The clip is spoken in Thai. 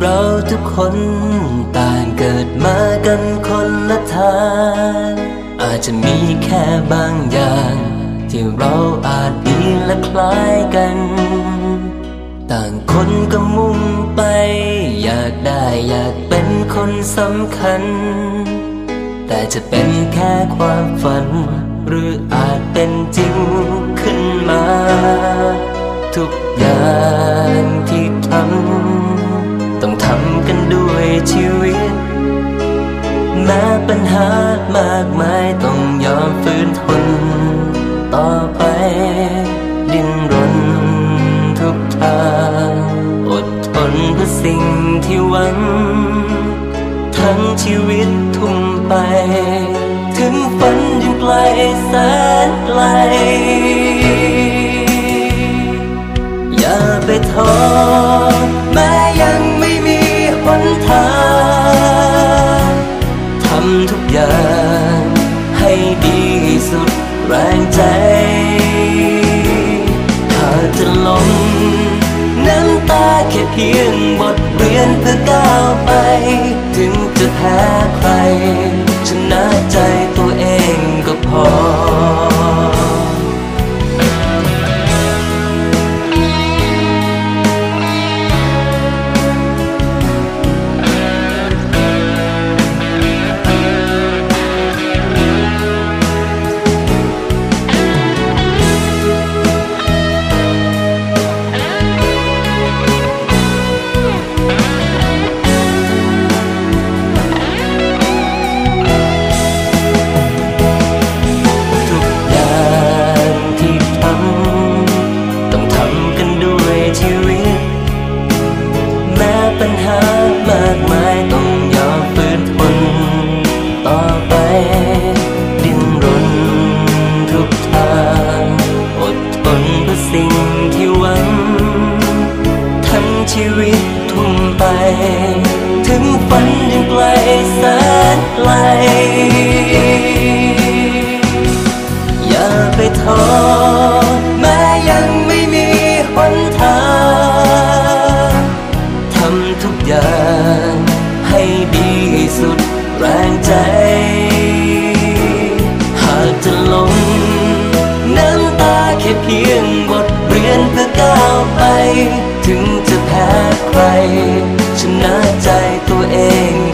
เราทุกคนต่างเกิดมากันคนละทาง อาจจะมีแค่บางอย่าง ที่เราอาจดีและคล้ายกัน ต่างคนก็มุ่งไป อยากได้อยากเป็นคนสำคัญ แต่จะเป็นแค่ความฝัน หรืออาจเป็นจริงขึ้นมา ทุกอย่างที่ทำ ปัญหามากมายต้องยอมฝืนทน ต่อไปดิ้นรนทุกทางอดทนเพื่อสิ่งที่หวัง ทั้งชีวิตทุ่มไป ถึงฝันยังไกลแสนไกล แรงใจถ้าจะล้มน้ำตาแค่เพียงบทเรียนเพื่อก้าวไป ถึงจะแพ้ใครชนะ ชีวิตทุ่มไป ถึงฝันยังไกลแสนไกล อย่าไปท้อแม้ยังไม่มีหนทางทำทุกอย่างให้ดีสุดแรงใจ หากจะล้มน้ำตาแค่เพียงบทเรียนเพื่อก้าวไป ถึงจะแพ้ใคร ชนะใจตัวเอง